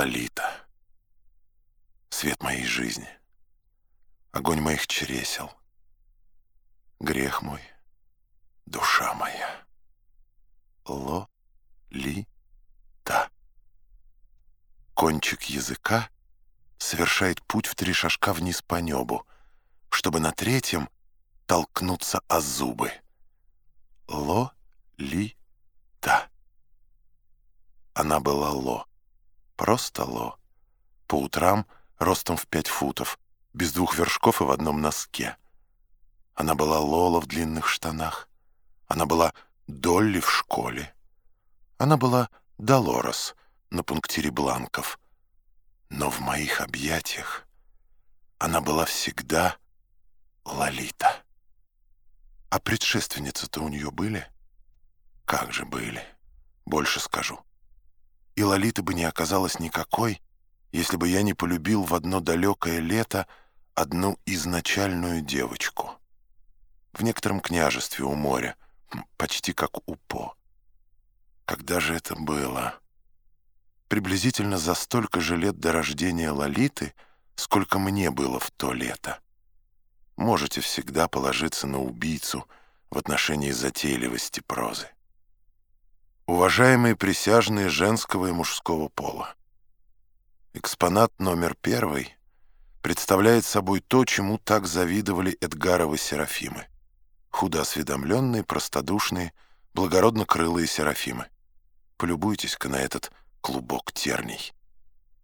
Лолита. Свет моей жизни. Огонь моих чресел. Грех мой. Душа моя. Ло-ли-та. Кончик языка совершает путь в три шажка вниз по небу, чтобы на третьем толкнуться о зубы. Ло-ли-та. Она была Ло. Просто Ло. По утрам ростом в пять футов, без двух вершков и в одном носке. Она была Лола в длинных штанах. Она была Долли в школе. Она была Долорес на пунктире бланков. Но в моих объятиях она была всегда Лолита. А предшественницы-то у нее были? Как же были? Больше скажу. И Лолиты бы не оказалось никакой, если бы я не полюбил в одно далекое лето одну изначальную девочку. В некотором княжестве у моря, почти как у По. Когда же это было? Приблизительно за столько же лет до рождения Лолиты, сколько мне было в то лето. Можете всегда положиться на убийцу в отношении затейливости прозы. Уважаемые присяжные женского и мужского пола, экспонат номер первый представляет собой то, чему так завидовали Эдгаровы Серафимы. Худоосведомленные, простодушные, благородно крылые Серафимы. Полюбуйтесь-ка на этот клубок терний.